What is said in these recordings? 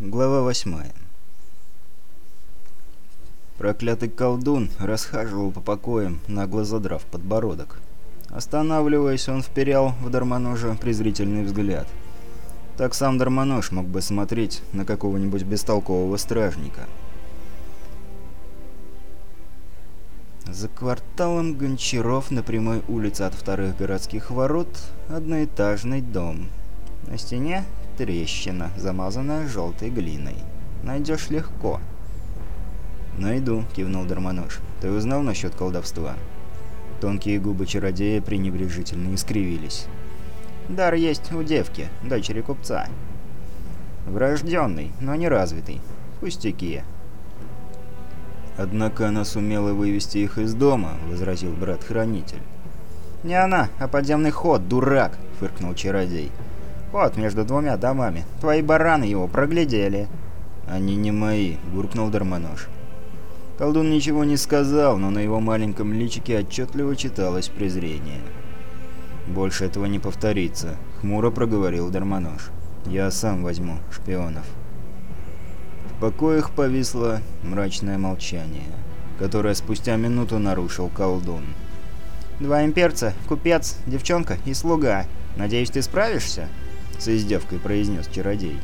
Глава 8 Проклятый колдун расхаживал по покоям, нагло задрав подбородок. Останавливаясь, он вперял в Дармоножа презрительный взгляд. Так сам Дармонож мог бы смотреть на какого-нибудь бестолкового стражника. За кварталом Гончаров на прямой улице от вторых городских ворот одноэтажный дом. На стене трещина, замазанная желтой глиной. Найдешь легко. «Найду», — кивнул Дармонож. «Ты узнал насчет колдовства?» Тонкие губы чародея пренебрежительно искривились. «Дар есть у девки, дочери купца. Врожденный, но не развитый. Пустяки». «Однако она сумела вывести их из дома», — возразил брат-хранитель. «Не она, а подземный ход, дурак!» — фыркнул чародей. «Чародей». Вот, между двумя домами. Твои бараны его проглядели». «Они не мои», — буркнул Дармонож. Колдун ничего не сказал, но на его маленьком личике отчетливо читалось презрение. «Больше этого не повторится», — хмуро проговорил Дармонож. «Я сам возьму шпионов». В покоях повисло мрачное молчание, которое спустя минуту нарушил колдун. «Два имперца, купец, девчонка и слуга. Надеюсь, ты справишься?» с издевкой произнес чародей.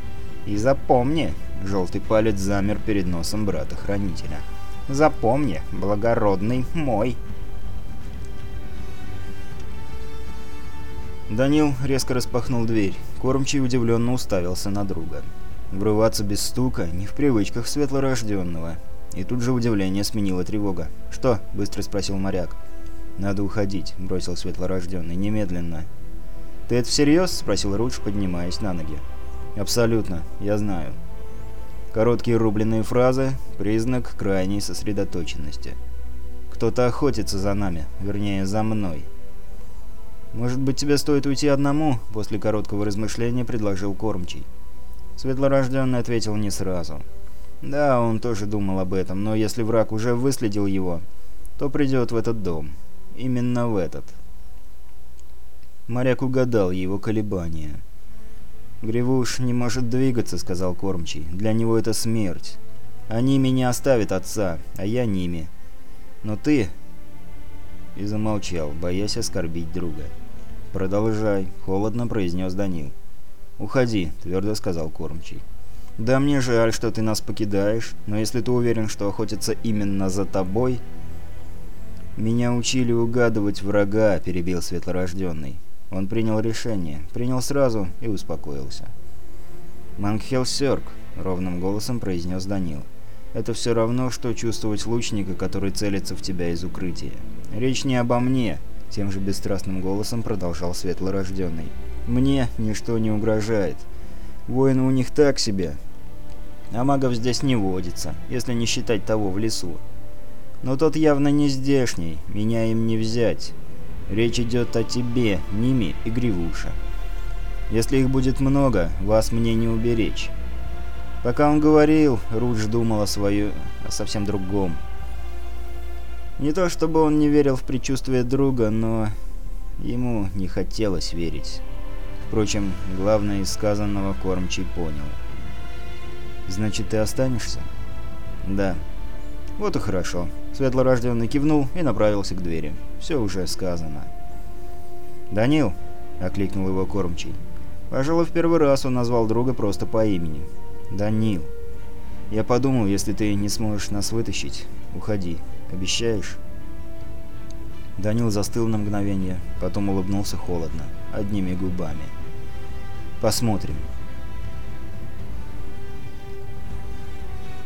И запомни, желтый палец замер перед носом брата-хранителя. Запомни, благородный мой. Данил резко распахнул дверь. Кормчий удивленно уставился на друга. Врываться без стука не в привычках светлорожденного. И тут же удивление сменило тревога. «Что?» — быстро спросил моряк. «Надо уходить», — бросил светлорожденный, — «немедленно». «Ты это всерьез?» — спросил Рудж, поднимаясь на ноги. «Абсолютно, я знаю». Короткие рубленые фразы — признак крайней сосредоточенности. «Кто-то охотится за нами, вернее, за мной». «Может быть, тебе стоит уйти одному?» — после короткого размышления предложил Кормчий. Светлорожденный ответил не сразу. «Да, он тоже думал об этом, но если враг уже выследил его, то придет в этот дом. Именно в этот». Моряк угадал его колебания. «Гривуш не может двигаться», — сказал кормчий. «Для него это смерть. Они меня оставят отца, а я ними. Но ты...» И замолчал, боясь оскорбить друга. «Продолжай», — холодно произнес Данил. «Уходи», — твердо сказал кормчий. «Да мне жаль, что ты нас покидаешь, но если ты уверен, что охотятся именно за тобой...» «Меня учили угадывать врага», — перебил светлорожденный. Он принял решение, принял сразу и успокоился. «Мангхелсерк», — ровным голосом произнес Данил. «Это все равно, что чувствовать лучника, который целится в тебя из укрытия. Речь не обо мне», — тем же бесстрастным голосом продолжал Светлорожденный. «Мне ничто не угрожает. Воины у них так себе. А магов здесь не водится, если не считать того в лесу. Но тот явно не здешний, меня им не взять. Речь идет о тебе, Ними и Гривуша. Если их будет много, вас мне не уберечь. Пока он говорил, Рудж думал о своем... о совсем другом. Не то чтобы он не верил в предчувствие друга, но ему не хотелось верить. Впрочем, главное из сказанного кормчий понял. «Значит, ты останешься?» «Да». «Вот и хорошо». Светлорожденный кивнул и направился к двери. Все уже сказано. «Данил!» — окликнул его кормчий. Пожалуй, в первый раз он назвал друга просто по имени. «Данил!» «Я подумал, если ты не сможешь нас вытащить, уходи. Обещаешь?» Данил застыл на мгновение, потом улыбнулся холодно, одними губами. «Посмотрим».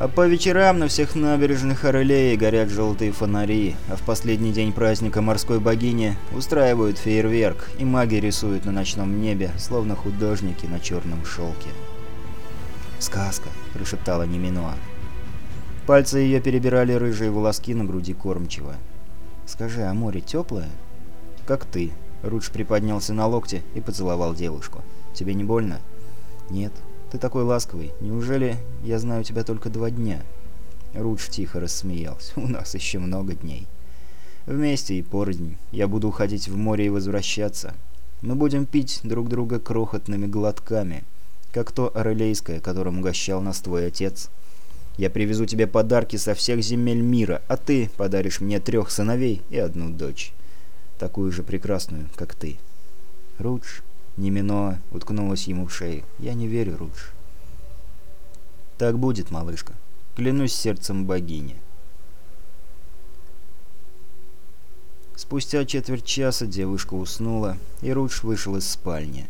А по вечерам на всех набережных Орелеи горят желтые фонари, а в последний день праздника морской богини устраивают фейерверк, и маги рисуют на ночном небе, словно художники на черном шелке. «Сказка», — прошептала Неминуа. Пальцы ее перебирали рыжие волоски на груди кормчего. «Скажи, а море теплое?» «Как ты». Рудж приподнялся на локте и поцеловал девушку. «Тебе не больно?» «Нет», ты такой ласковый. Неужели я знаю тебя только два дня?» Руч тихо рассмеялся. «У нас еще много дней. Вместе и порознь. Я буду уходить в море и возвращаться. Мы будем пить друг друга крохотными глотками, как то орелейское, которым угощал нас твой отец. Я привезу тебе подарки со всех земель мира, а ты подаришь мне трех сыновей и одну дочь, такую же прекрасную, как ты». Руч. Немино уткнулась ему в шею. «Я не верю, Рудж». «Так будет, малышка. Клянусь сердцем богини». Спустя четверть часа девушка уснула, и Рудж вышел из спальни.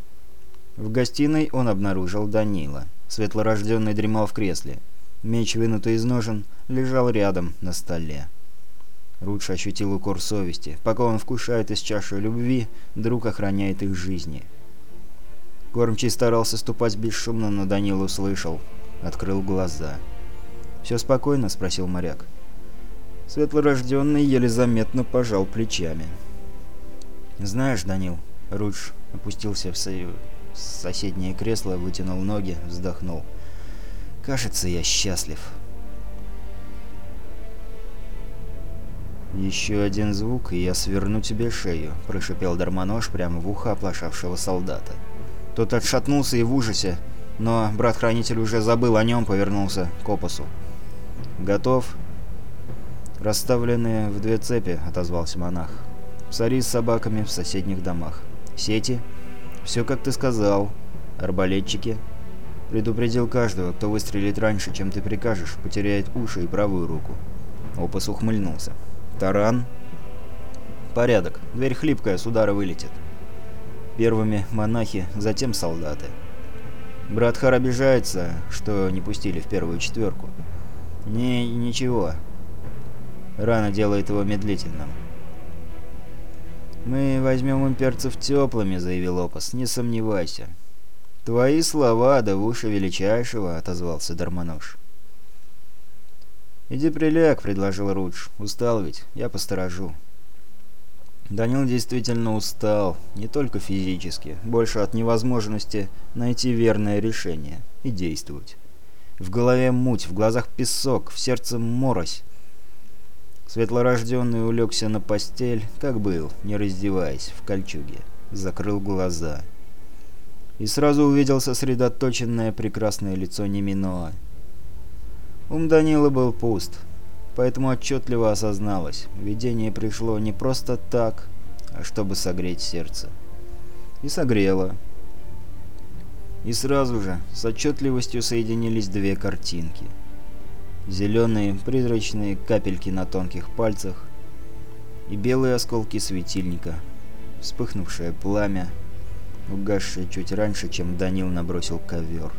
В гостиной он обнаружил Данила. Светлорожденный дремал в кресле. Меч, вынутый из ножен, лежал рядом на столе. Рудж ощутил укор совести. Пока он вкушает из чаши любви, друг охраняет их жизни. Кормчий старался ступать бесшумно, но Данил услышал. Открыл глаза. «Все спокойно?» — спросил моряк. Светлорожденный еле заметно пожал плечами. «Знаешь, Данил...» — Рудж опустился в, со... в соседнее кресло, вытянул ноги, вздохнул. «Кажется, я счастлив». «Еще один звук, и я сверну тебе шею», — прошипел Дармонож прямо в ухо оплошавшего солдата. Тот отшатнулся и в ужасе, но брат-хранитель уже забыл о нем, повернулся к опосу. «Готов?» «Расставленные в две цепи», — отозвался монах. «Псари с собаками в соседних домах. Сети?» «Все, как ты сказал. Арбалетчики?» «Предупредил каждого, кто выстрелит раньше, чем ты прикажешь, потеряет уши и правую руку». Опас ухмыльнулся. «Таран?» «Порядок. Дверь хлипкая, с удара вылетит». Первыми монахи, затем солдаты. Братхар обижается, что не пустили в первую четверку. Не, ничего. Рана делает его медлительным. «Мы возьмем имперцев теплыми», — заявил Опас, — «не сомневайся». «Твои слова, да в величайшего», — отозвался Дармонож. «Иди приляг», — предложил Рудж. «Устал ведь, я посторожу». Данил действительно устал, не только физически, больше от невозможности найти верное решение и действовать. В голове муть, в глазах песок, в сердце морось. Светлорожденный улегся на постель, как был, не раздеваясь, в кольчуге. Закрыл глаза. И сразу увидел сосредоточенное прекрасное лицо Неминоа. Ум Данила был пуст, поэтому отчетливо осозналась, видение пришло не просто так, а чтобы согреть сердце. И согрело. И сразу же с отчетливостью соединились две картинки. Зеленые призрачные капельки на тонких пальцах и белые осколки светильника, вспыхнувшее пламя, угасшее чуть раньше, чем Данил набросил ковер.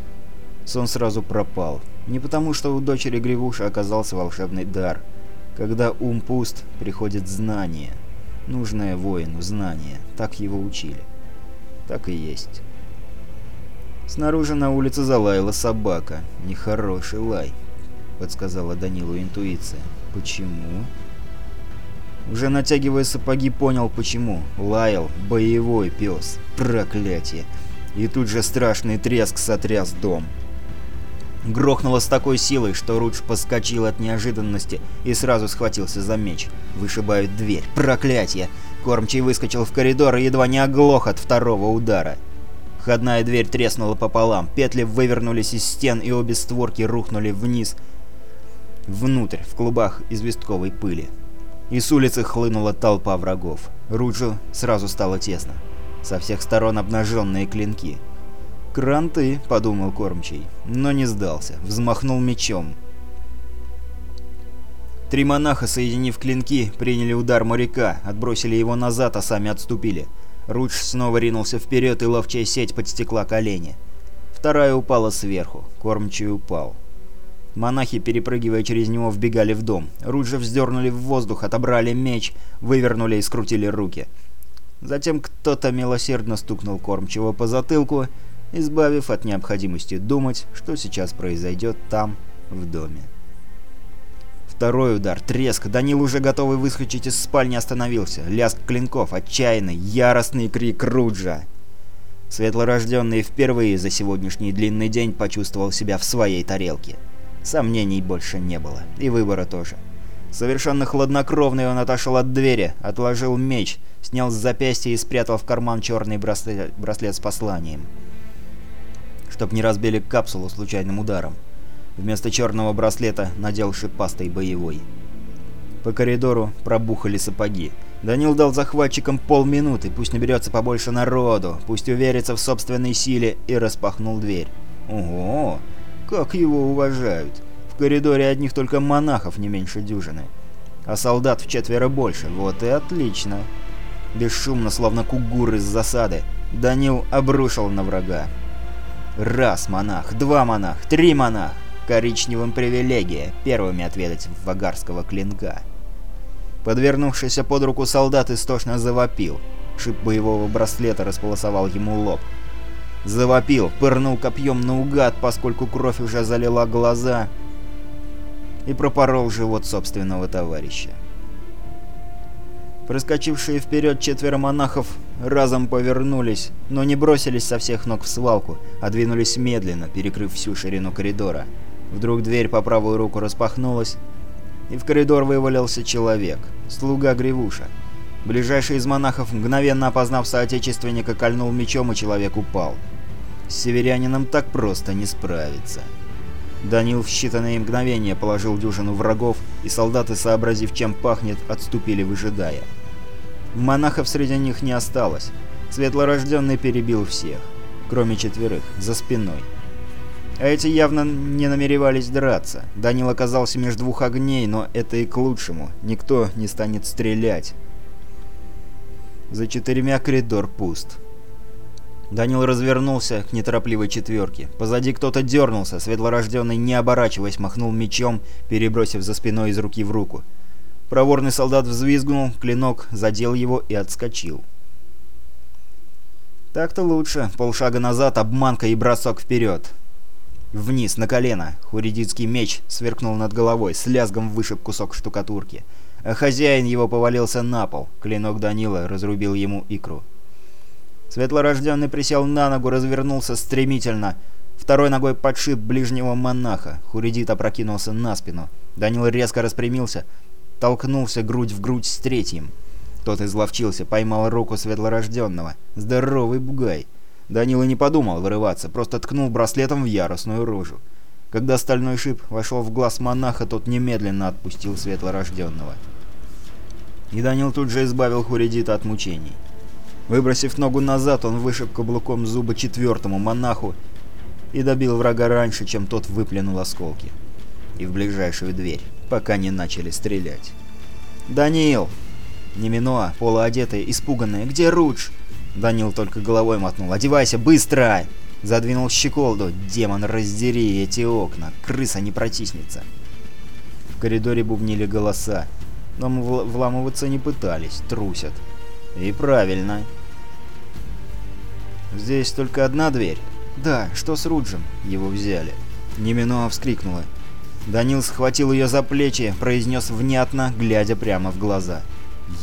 Сон сразу пропал. Не потому, что у дочери Гривуша оказался волшебный дар. Когда ум пуст, приходит знание. Нужное воину знание. Так его учили. Так и есть. Снаружи на улице залаяла собака. Нехороший лай, подсказала Данилу интуиция. Почему? Уже натягивая сапоги, понял почему. Лаял боевой пес. Проклятие. И тут же страшный треск сотряс дом. Грохнуло с такой силой, что Рудж подскочил от неожиданности и сразу схватился за меч. Вышибают дверь. Проклятье! Кормчий выскочил в коридор и едва не оглох от второго удара. Входная дверь треснула пополам, петли вывернулись из стен и обе створки рухнули вниз, внутрь, в клубах известковой пыли. И с улицы хлынула толпа врагов. Руджу сразу стало тесно. Со всех сторон обнаженные клинки — «Кранты», — подумал кормчий, но не сдался, взмахнул мечом. Три монаха, соединив клинки, приняли удар моряка, отбросили его назад, а сами отступили. Руч снова ринулся вперед, и ловчая сеть подстекла колени. Вторая упала сверху, кормчий упал. Монахи, перепрыгивая через него, вбегали в дом. Руджа вздернули в воздух, отобрали меч, вывернули и скрутили руки. Затем кто-то милосердно стукнул кормчего по затылку, избавив от необходимости думать, что сейчас произойдет там, в доме. Второй удар, треск, Данил уже готовый выскочить из спальни остановился. Лязг клинков, отчаянный, яростный крик Руджа. Светлорожденный впервые за сегодняшний длинный день почувствовал себя в своей тарелке. Сомнений больше не было, и выбора тоже. Совершенно хладнокровный он отошел от двери, отложил меч, снял с запястья и спрятал в карман черный браслет, браслет с посланием чтоб не разбили капсулу случайным ударом. Вместо черного браслета надел шипастый боевой. По коридору пробухали сапоги. Данил дал захватчикам полминуты, пусть наберется побольше народу, пусть уверится в собственной силе, и распахнул дверь. Ого, как его уважают. В коридоре одних только монахов не меньше дюжины. А солдат в четверо больше, вот и отлично. Бесшумно, словно кугур из засады, Данил обрушил на врага. Раз монах, два монах, три монах. Коричневым привилегия первыми отведать вагарского клинка. Подвернувшийся под руку солдат истошно завопил. Шип боевого браслета располосовал ему лоб. Завопил, пырнул копьем наугад, поскольку кровь уже залила глаза, и пропорол живот собственного товарища. Проскочившие вперед четверо монахов разом повернулись, но не бросились со всех ног в свалку, а двинулись медленно, перекрыв всю ширину коридора. Вдруг дверь по правую руку распахнулась, и в коридор вывалился человек, слуга Гривуша. Ближайший из монахов, мгновенно опознав соотечественника, кольнул мечом, и человек упал. С северянином так просто не справиться. Данил в считанные мгновения положил дюжину врагов, и солдаты, сообразив, чем пахнет, отступили, выжидая. Монахов среди них не осталось. Светлорожденный перебил всех, кроме четверых, за спиной. А эти явно не намеревались драться. Данил оказался между двух огней, но это и к лучшему. Никто не станет стрелять. За четырьмя коридор пуст. Данил развернулся к неторопливой четверке. Позади кто-то дернулся, светлорожденный, не оборачиваясь, махнул мечом, перебросив за спиной из руки в руку. Проворный солдат взвизгнул, клинок задел его и отскочил. Так-то лучше. Полшага назад, обманка и бросок вперед. Вниз, на колено. Хуридицкий меч сверкнул над головой, с лязгом вышиб кусок штукатурки. А хозяин его повалился на пол. Клинок Данила разрубил ему икру. Светлорожденный присел на ногу, развернулся стремительно. Второй ногой подшип ближнего монаха. Хуридит опрокинулся на спину. Данил резко распрямился, толкнулся грудь в грудь с третьим. Тот изловчился, поймал руку светлорожденного. Здоровый бугай. Данила не подумал вырываться, просто ткнул браслетом в яростную рожу. Когда стальной шип вошел в глаз монаха, тот немедленно отпустил светлорожденного. И Данил тут же избавил Хуридита от мучений. Выбросив ногу назад, он вышиб каблуком зуба четвертому монаху и добил врага раньше, чем тот выплюнул осколки. И в ближайшую дверь пока не начали стрелять. «Даниил!» Неминоа, полуодетая, испуганная. «Где Рудж?» Данил только головой мотнул. «Одевайся, быстро!» Задвинул щеколду. «Демон, раздери эти окна! Крыса не протиснется!» В коридоре бубнили голоса. Но мы вламываться не пытались, трусят. «И правильно!» «Здесь только одна дверь?» «Да, что с Руджем?» Его взяли. Неминоа вскрикнула. Данил схватил ее за плечи, произнес внятно, глядя прямо в глаза.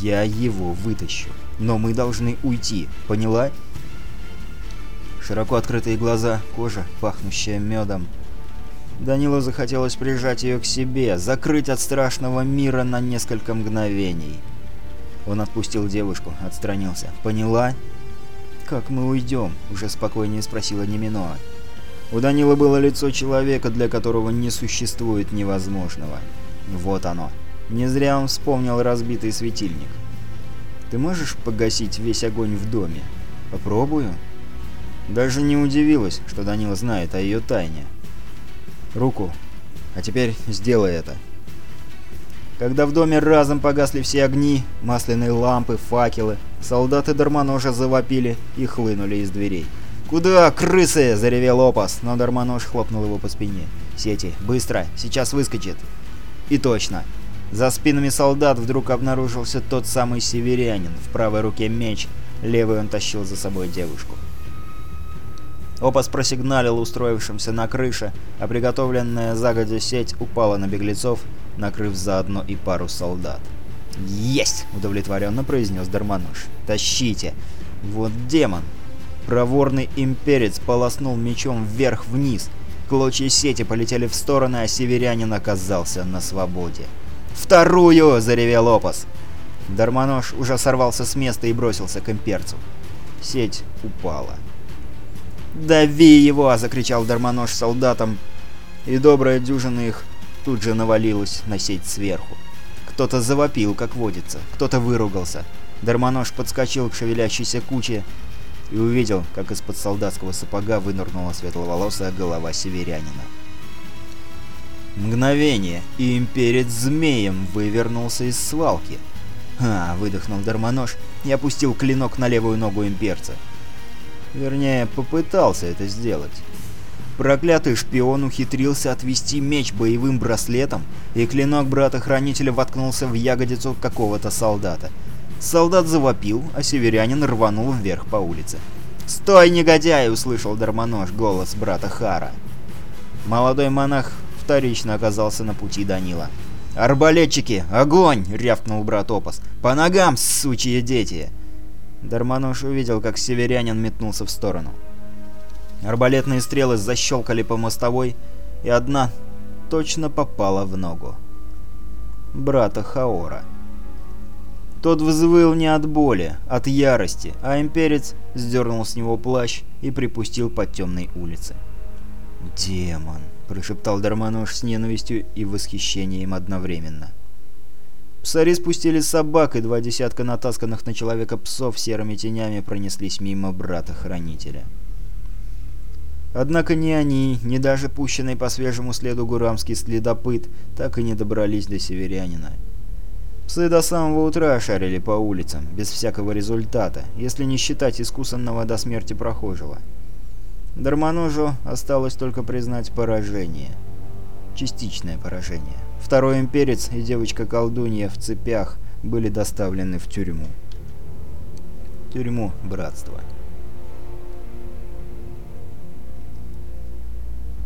«Я его вытащу. Но мы должны уйти, поняла?» Широко открытые глаза, кожа, пахнущая медом. Данилу захотелось прижать ее к себе, закрыть от страшного мира на несколько мгновений. Он отпустил девушку, отстранился. «Поняла?» «Как мы уйдем?» – уже спокойнее спросила Неминоа. У Данила было лицо человека, для которого не существует невозможного. Вот оно. Не зря он вспомнил разбитый светильник. «Ты можешь погасить весь огонь в доме?» «Попробую». Даже не удивилась, что Данила знает о ее тайне. «Руку. А теперь сделай это». Когда в доме разом погасли все огни, масляные лампы, факелы, солдаты Дармоножа завопили и хлынули из дверей. «Куда, крысы?» – заревел Опас, но Дармануш хлопнул его по спине. «Сети, быстро, сейчас выскочит». И точно. За спинами солдат вдруг обнаружился тот самый северянин, в правой руке меч, левый он тащил за собой девушку. Опас просигналил устроившимся на крыше, а приготовленная загодя сеть упала на беглецов, накрыв заодно и пару солдат. «Есть!» – удовлетворенно произнес Дармануш. «Тащите! Вот демон!» Проворный имперец полоснул мечом вверх-вниз. Клочья сети полетели в стороны, а северянин оказался на свободе. «Вторую!» — заревел Опас. Дармонож уже сорвался с места и бросился к имперцу. Сеть упала. «Дави его!» — закричал Дармонож солдатам, и добрая дюжина их тут же навалилась на сеть сверху. Кто-то завопил, как водится, кто-то выругался. Дармонож подскочил к шевелящейся куче и увидел, как из-под солдатского сапога вынырнула светловолосая голова северянина. Мгновение, и имперец змеем вывернулся из свалки. «Ха!» — выдохнул Дармонож и опустил клинок на левую ногу имперца. Вернее, попытался это сделать. Проклятый шпион ухитрился отвести меч боевым браслетом, и клинок брата-хранителя воткнулся в ягодицу какого-то солдата — Солдат завопил, а северянин рванул вверх по улице. «Стой, негодяй!» — услышал Дармонож голос брата Хара. Молодой монах вторично оказался на пути Данила. «Арбалетчики! Огонь!» — рявкнул брат Опас. «По ногам, сучьи дети!» Дармонож увидел, как северянин метнулся в сторону. Арбалетные стрелы защелкали по мостовой, и одна точно попала в ногу. Брата Хаора. Тот взвыл не от боли, от ярости, а имперец сдернул с него плащ и припустил по темной улице. «Демон!» – прошептал Дармануш с ненавистью и восхищением одновременно. Псари спустили собак, и два десятка натасканных на человека псов серыми тенями пронеслись мимо брата-хранителя. Однако ни они, ни даже пущенный по свежему следу гурамский следопыт так и не добрались до северянина – Псы до самого утра шарили по улицам, без всякого результата, если не считать искусанного до смерти прохожего. Дармоножу осталось только признать поражение. Частичное поражение. Второй имперец и девочка-колдунья в цепях были доставлены в тюрьму. Тюрьму братства.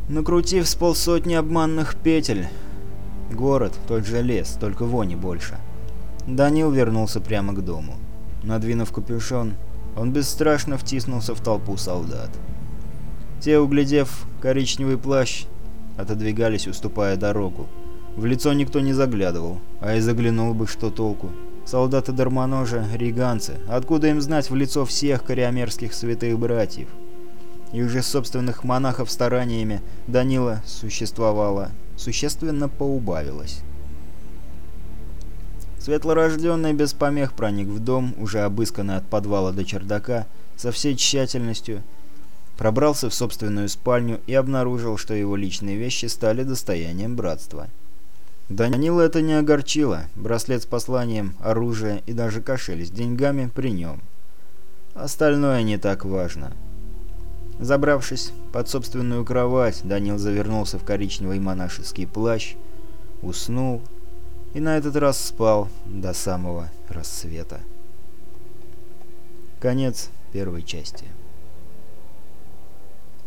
Накрутив с полсотни обманных петель, город, тот же лес, только вони больше — Данил вернулся прямо к дому. Надвинув капюшон, он бесстрашно втиснулся в толпу солдат. Те, углядев коричневый плащ, отодвигались, уступая дорогу. В лицо никто не заглядывал, а и заглянул бы, что толку. Солдаты Дармоножа — риганцы, откуда им знать в лицо всех кориомерских святых братьев? И уже собственных монахов стараниями Данила существовало, существенно поубавилось. Светлорожденный без помех проник в дом, уже обысканный от подвала до чердака, со всей тщательностью, пробрался в собственную спальню и обнаружил, что его личные вещи стали достоянием братства. Данила это не огорчило, браслет с посланием, оружие и даже кошель с деньгами при нем. Остальное не так важно. Забравшись под собственную кровать, Данил завернулся в коричневый монашеский плащ, уснул и на этот раз спал до самого рассвета. Конец первой части.